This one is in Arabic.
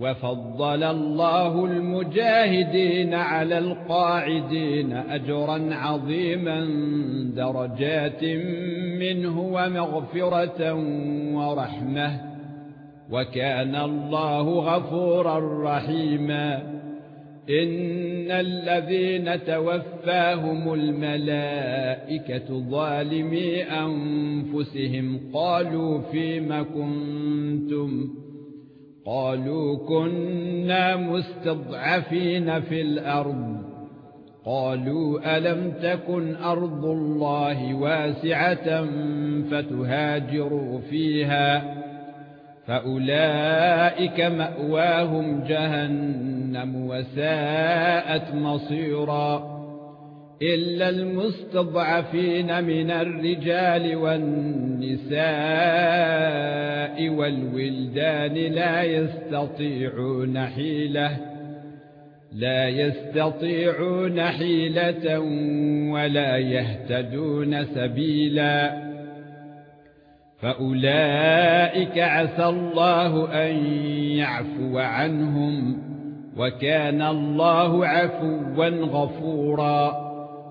وفضل الله المجاهدين على القاعدين اجرا عظيما درجات منه ومغفرة ورحمة. وكان الله غفورا رحيما. إن الذين توفاهم الملائكة ظالمي أنفسهم قالوا فيما كنتم قالوا كنا مستضعفين في الأرض. قالوا ألم تكن أرض الله واسعة فتهاجروا فيها فأولئك مأواهم جهنم وساءت مصيرا. إلا المستضعفين من الرجال والنساء والولدان لا يستطيعون حيلة لا يستطيعون حيلة ولا يهتدون سبيلا. فأولئك عسى الله أن يعفو عنهم وكان الله عفوا غفورا.